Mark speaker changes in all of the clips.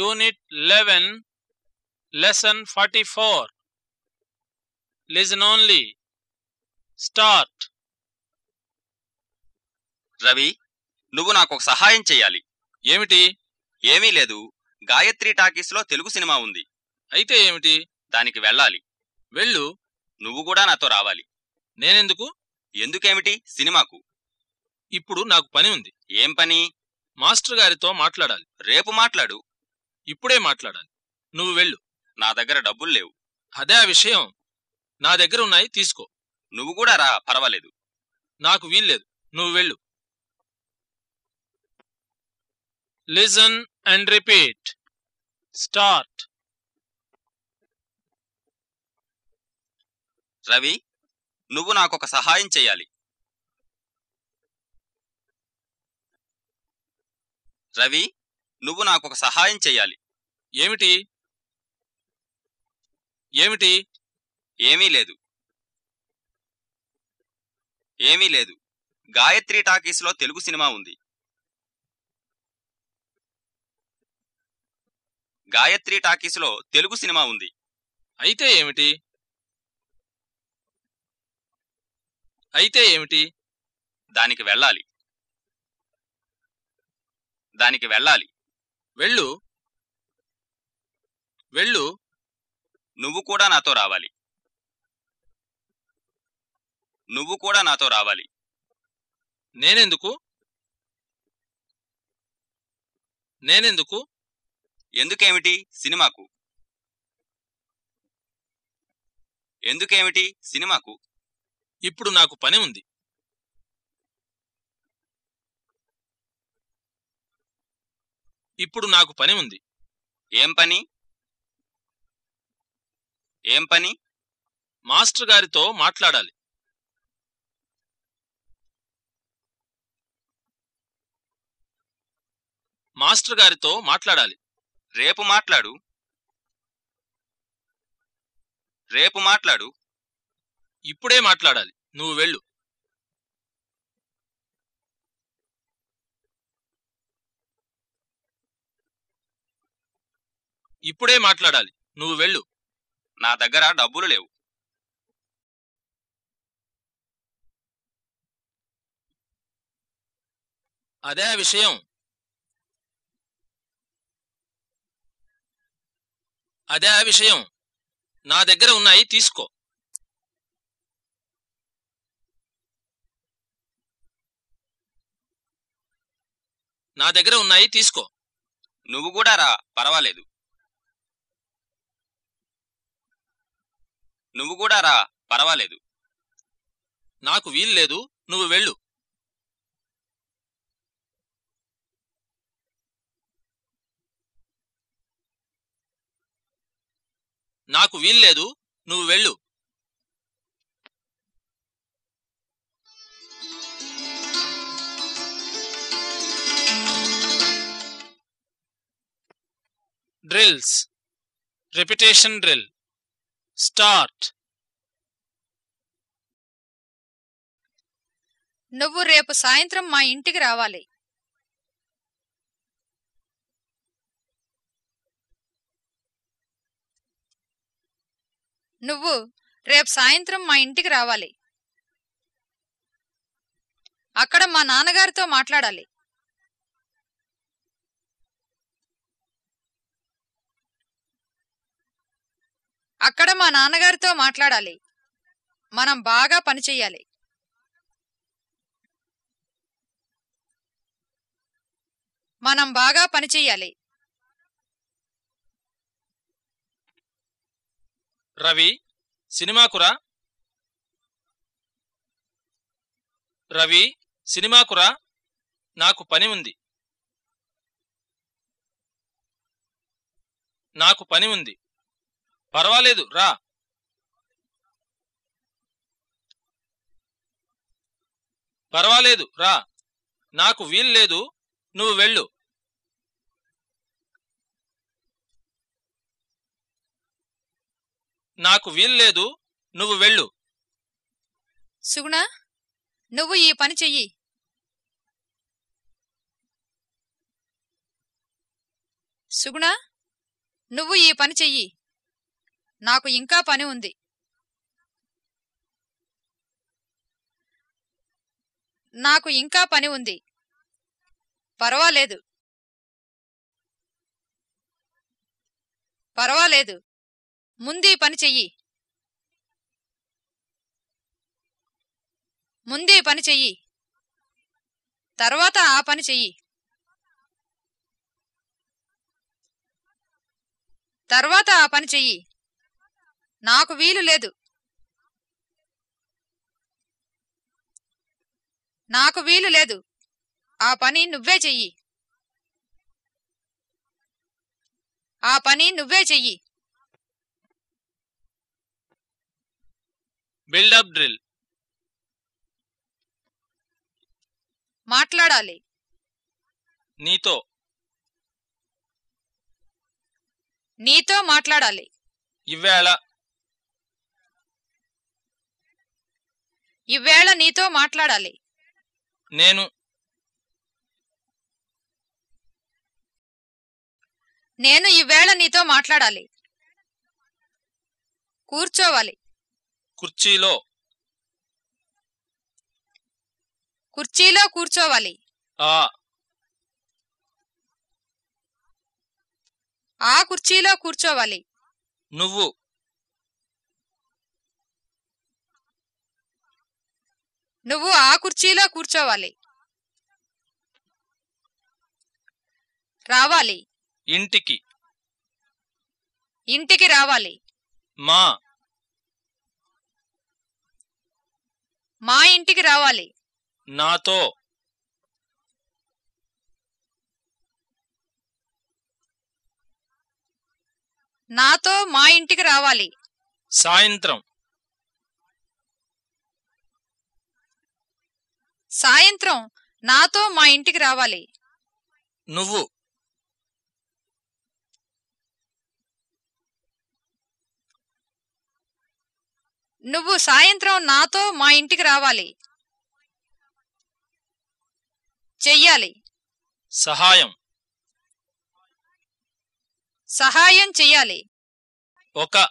Speaker 1: Unit 11, Lesson 44. Listen only. Start.
Speaker 2: Ravi నువ్వు నాకు ఒక సహాయం చెయ్యాలి.
Speaker 1: ఏమిటి?
Speaker 2: ఏమీ లేదు. గాయత్రి టాకీస్లో తెలుగు సినిమా ఉంది.
Speaker 1: అయితే ఏమిటి?
Speaker 2: దానికి వెళ్ళాలి.
Speaker 1: వెళ్ళు.
Speaker 2: నువ్వు కూడా నాతో రావాలి.
Speaker 1: నేనెందుకు?
Speaker 2: ఎందుకేమిటి? సినిమాకు.
Speaker 1: ఇప్పుడు నాకు పని ఉంది.
Speaker 2: ఏం పని?
Speaker 1: మాస్టర్ గారితో మాట్లాడాలి.
Speaker 2: రేపు మాట్లాడు.
Speaker 1: ఇప్పుడే మాట్లాడాలి. నువ్వు వెళ్ళు.
Speaker 2: నా దగ్గర డబ్బులు లేవు.
Speaker 1: అదే ఆ విషయం. నా దగ్గర ఉన్నాయి తీసుకో.
Speaker 2: నువ్వు కూడా రా పర్వాలేదు.
Speaker 1: నాకు వీల్లేదు నువ్వు వెళ్ళు. Listen and repeat start
Speaker 2: Ravi నువ్వు నాకొక సహాయం చేయాలి రవి నువ్వు నాకొక సహాయం చెయ్యాలి.
Speaker 1: ఏమిటి? ఏమిటి?
Speaker 2: ఏమీ లేదు. ఏమీ లేదు. గాయత్రి టాకీస్లో తెలుగు సినిమా ఉంది. గాయత్రి టాకీస్లో తెలుగు సినిమా ఉంది.
Speaker 1: అయితే ఏమిటి? అయితే ఏమిటి?
Speaker 2: దానికి వెళ్ళాలి. దానికి వెళ్ళాలి.
Speaker 1: వెళ్ళు. వెళ్ళు.
Speaker 2: నువ్వు కూడా నాతో రావాలి. నువ్వు కూడా నాతో రావాలి.
Speaker 1: నేనెందుకు? నేనెందుకు?
Speaker 2: ఎందుకేమిటి సినిమాకు? ఎందుకేమిటి సినిమాకు?
Speaker 1: ఇప్పుడు నాకు పని ఉంది. ఇప్పుడు నాకు పని ఉంది.
Speaker 2: ఏం పని? ఏం పని?
Speaker 1: మాస్టర్ గారితో మాట్లాడాలి. మాస్టర్ గారితో మాట్లాడాలి.
Speaker 2: రేపు మాట్లాడు. రేపు మాట్లాడు.
Speaker 1: ఇప్పుడే మాట్లాడాలి. నువ్వు వెళ్ళు. ఇప్పుడే మాట్లాడాలి. నువ్వు వెళ్ళు.
Speaker 2: నా దగ్గర డబ్బులు లేవు.
Speaker 1: అదే ఆ విషయం. అదే ఆ విషయం. నా దగ్గర ఉన్నాయి తీసుకో. నా దగ్గర ఉన్నాయి తీసుకో.
Speaker 2: నువ్వు కూడా రా పర్వాలేదు. నువ్వు కూడా రా పర్వాలేదు.
Speaker 1: నాకు వీల్లేదు నువ్వు వెళ్ళు. నాకు వీల్లేదు నువ్వు వెళ్ళు. Drills repetition drill start.
Speaker 3: నువ్వు రేపు సాయంత్రం మా ఇంటికి రావాలి. నువ్వు రేపు సాయంత్రం మా ఇంటికి రావాలి. అక్కడ మా నాన్నగారితో మాట్లాడాలి. అక్కడ మా నాన్నగారితో మాట్లాడాలి. మనం బాగా పనిచెయ్యాలి మనం బాగా పనిచెయ్యాలి
Speaker 1: రవి సినిమాకురా? రవి సినిమాకురా? నాకు పని ఉంది. నాకు పని ఉంది. పర్వాలేదు రా. పర్వాలేదు రా. నాకు వీల్లేదు నువ్వు వెళ్ళు. నాకు వీల్లేదు నువ్వు వెళ్ళు.
Speaker 3: సుగుణ నువ్వు ఈ పని చెయ్యి. సుగుణ నువ్వు ఈ పని చెయ్యి. నాకు ఇంకా పని ఉంది. నాకు ఇంకా పని ఉంది. పర్వాలేదు. పర్వాలేదు. ముందీ పని చెయ్యి. ముందే పని చెయ్యి. తర్వాత ఆ పని చెయ్యి. తర్వాత ఆ పని చెయ్యి. నాకు వీలు లేదు. నాకు వీలు లేదు. ఆ పని నువ్వే చెయ్యి. ఆ పని నువ్వే చెయ్యి.
Speaker 1: Build up drill.
Speaker 3: మాట్లాడాలి.
Speaker 1: నీతో.
Speaker 3: నీతో మాట్లాడాలి.
Speaker 1: ఇవేళ
Speaker 3: ఇవేళ నీతో మాట్లాడాలి.
Speaker 1: నేను.
Speaker 3: నేను ఇవేళ నీతో మాట్లాడాలి. కూర్చోవాలి.
Speaker 1: కుర్చీలో.
Speaker 3: కుర్చీలో కూర్చోవాలి.
Speaker 1: ఆ.
Speaker 3: ఆ కుర్చీలో కూర్చోవాలి.
Speaker 1: నువ్వు.
Speaker 3: నువ్వు ఆ కుర్చీలో కూర్చోవాలి. రావాలి.
Speaker 1: ఇంటికి.
Speaker 3: ఇంటికి రావాలి.
Speaker 1: మా.
Speaker 3: మా ఇంటికి రావాలి.
Speaker 1: నాతో.
Speaker 3: నాతో మా ఇంటికి రావాలి.
Speaker 1: సాయంత్రం.
Speaker 3: సాయంత్రం నాతో మా ఇంటికి రావాలి.
Speaker 1: నువ్వు.
Speaker 3: నువ్వు సాయంత్రం నాతో మా ఇంటికి రావాలి. చెయ్యాలి.
Speaker 1: సహాయం.
Speaker 3: సహాయం చెయ్యాలి.
Speaker 1: ఒక.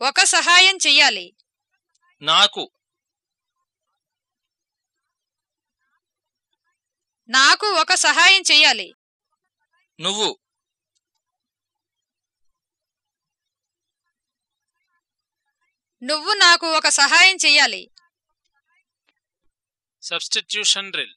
Speaker 3: ఒక సహాయం చెయ్యాలి.
Speaker 1: నాకు.
Speaker 3: నాకు ఒక సహాయం చెయ్యాలి.
Speaker 1: నువ్వు.
Speaker 3: నువ్వు నాకు ఒక సహాయం చెయ్యాలి.
Speaker 1: సబ్స్టిట్యూషన్ డ్రిల్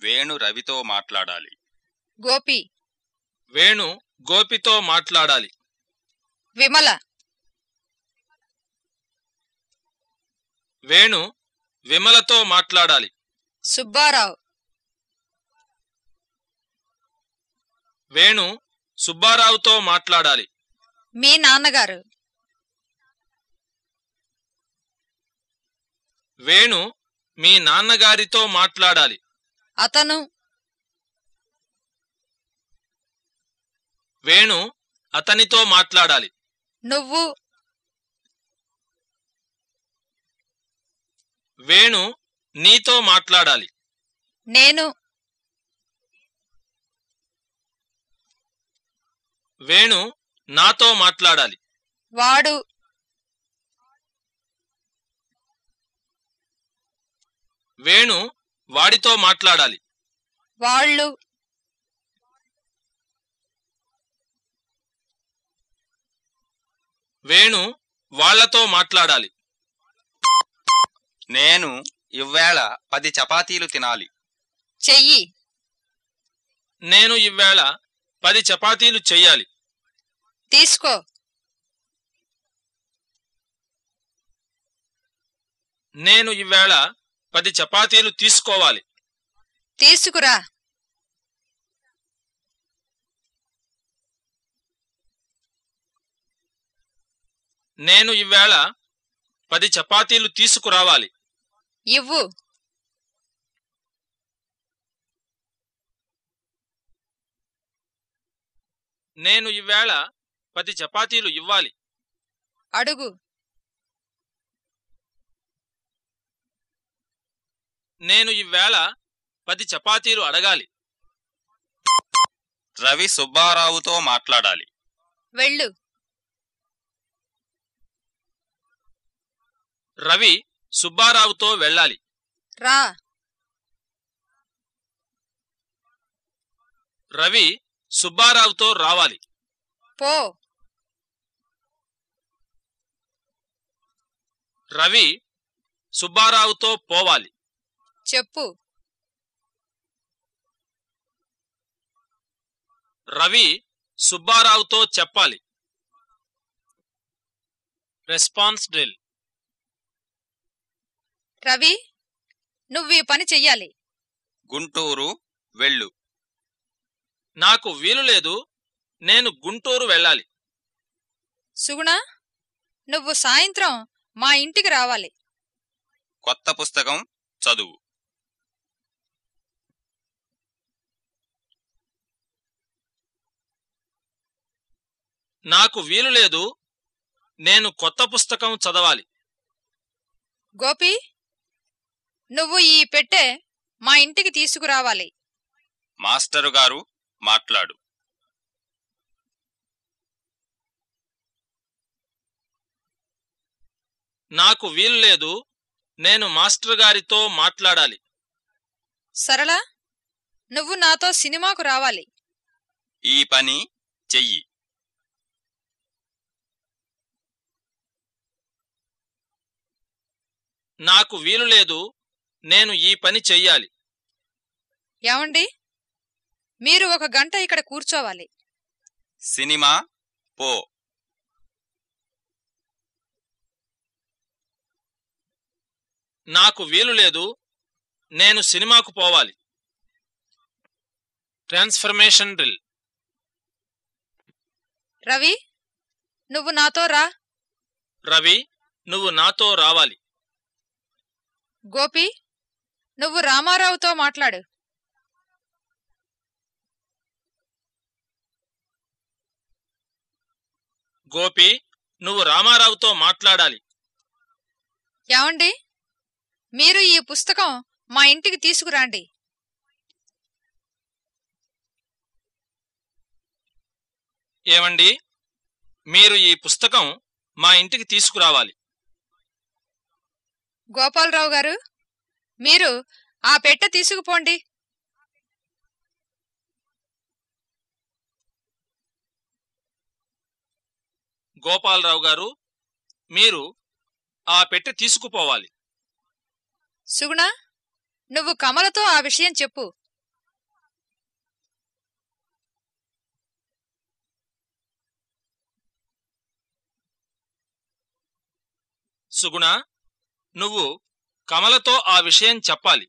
Speaker 2: వేణు రవితో మాట్లాడాలి.
Speaker 3: గోపి.
Speaker 1: వేణు గోపితో మాట్లాడాలి.
Speaker 3: విమల.
Speaker 1: వేణు విమలతో మాట్లాడాలి.
Speaker 3: సుబ్బారావు.
Speaker 1: వేణు సుబ్బారావుతో మాట్లాడాలి.
Speaker 3: మీ నాన్నగారు.
Speaker 1: వేణు మీ నాన్నగారితో మాట్లాడాలి.
Speaker 3: అతను
Speaker 1: వేణు అతనితో మాట్లాడాలి.
Speaker 3: నువ్వు
Speaker 1: వేణు నీతో మాట్లాడాలి.
Speaker 3: నేను
Speaker 1: వేణు నాతో మాట్లాడాలి.
Speaker 3: వాడు
Speaker 1: వేణు వాడితో మాట్లాడాలి.
Speaker 3: వాళ్ళు
Speaker 1: వేణు వాళ్ళతో మాట్లాడాలి.
Speaker 2: నేను ఇవ్వేళ పది చపాతీలు తినాలి.
Speaker 3: చెయ్యి.
Speaker 1: నేను ఇవేళ పది చపాతీలు చెయ్యాలి.
Speaker 3: తీసుకో.
Speaker 1: నేను ఇవేళ పది చపాతీలు తీసుకోవాలి.
Speaker 3: తీసుకురా.
Speaker 1: నేను ఇవేళ పది చపాతీలు తీసుకురావాలి.
Speaker 3: ఇవ్వు.
Speaker 1: నేను ఇవేళ పది చపాతీలు ఇవ్వాలి.
Speaker 3: అడుగు.
Speaker 1: నేను ఈవేళ పది చపాతీలు అడగాలి.
Speaker 2: రవి సుబ్బారావుతో మాట్లాడాలి.
Speaker 3: వెళ్ళు.
Speaker 1: రవి సుబ్బారావుతో వెళ్ళాలి.
Speaker 3: రా.
Speaker 1: రవి సుబ్బారావుతో రావాలి.
Speaker 3: పో.
Speaker 1: రవి సుబ్బారావుతో పోవాలి.
Speaker 3: చెప్పు.
Speaker 1: రవి సుబ్బారావుతో చెప్పాలి. Response drill.
Speaker 3: రవి నువ్వు ఈ పని చెయ్యాలి.
Speaker 2: గుంటూరు వెళ్ళు.
Speaker 1: నాకు వీలు లేదు నేను గుంటూరు వెళ్ళాలి.
Speaker 3: సుగుణ నువ్వు సాయంత్రం మా ఇంటికి రావాలి.
Speaker 2: కొత్త పుస్తకం చదువు.
Speaker 1: నాకు వీలు లేదు నేను కొత్త పుస్తకం చదవాలి.
Speaker 3: గోపి నువ్వు ఈ పెట్టె మా ఇంటికి తీసుకురావాలి.
Speaker 2: మాస్టరు గారు మాట్లాడు.
Speaker 1: నాకు వీలు లేదు నేను మాస్టర్ గారితో మాట్లాడాలి.
Speaker 3: సరళ నువ్వు నాతో సినిమాకు రావాలి.
Speaker 2: ఈ పని చెయ్యి.
Speaker 1: నాకు వీలు లేదు నేను ఈ పని చెయ్యాలి.
Speaker 3: ఏమండి? మీరు ఒక గంట ఇక్కడ కూర్చోవాలి.
Speaker 2: సినిమా పో.
Speaker 1: నాకు వీలు లేదు. నేను సినిమాకు పోవాలి. Transformation drill.
Speaker 3: రవి నువ్వు నాతో రా.
Speaker 1: రవి నువ్వు నాతో రావాలి.
Speaker 3: గోపి నువ్వు రామారావుతో మాట్లాడు.
Speaker 1: గోపి నువ్వు రామారావుతో మాట్లాడాలి.
Speaker 3: ఏమండి? మీరు ఈ పుస్తకం మా ఇంటికి తీసుకురండి.
Speaker 1: ఏమండి? మీరు ఈ పుస్తకం మా ఇంటికి తీసుకురావాలి.
Speaker 3: గోపాలరావు గారు మీరు ఆ పెట్టె తీసుకుపోండి.
Speaker 1: గోపాలరావు గారు మీరు ఆ పెట్టె తీసుకుపోవాలి.
Speaker 3: సుగుణ నువ్వు కమలతో ఆ విషయం చెప్పు.
Speaker 1: సుగుణ నువ్వు కమలతో ఆ విషయం చెప్పాలి.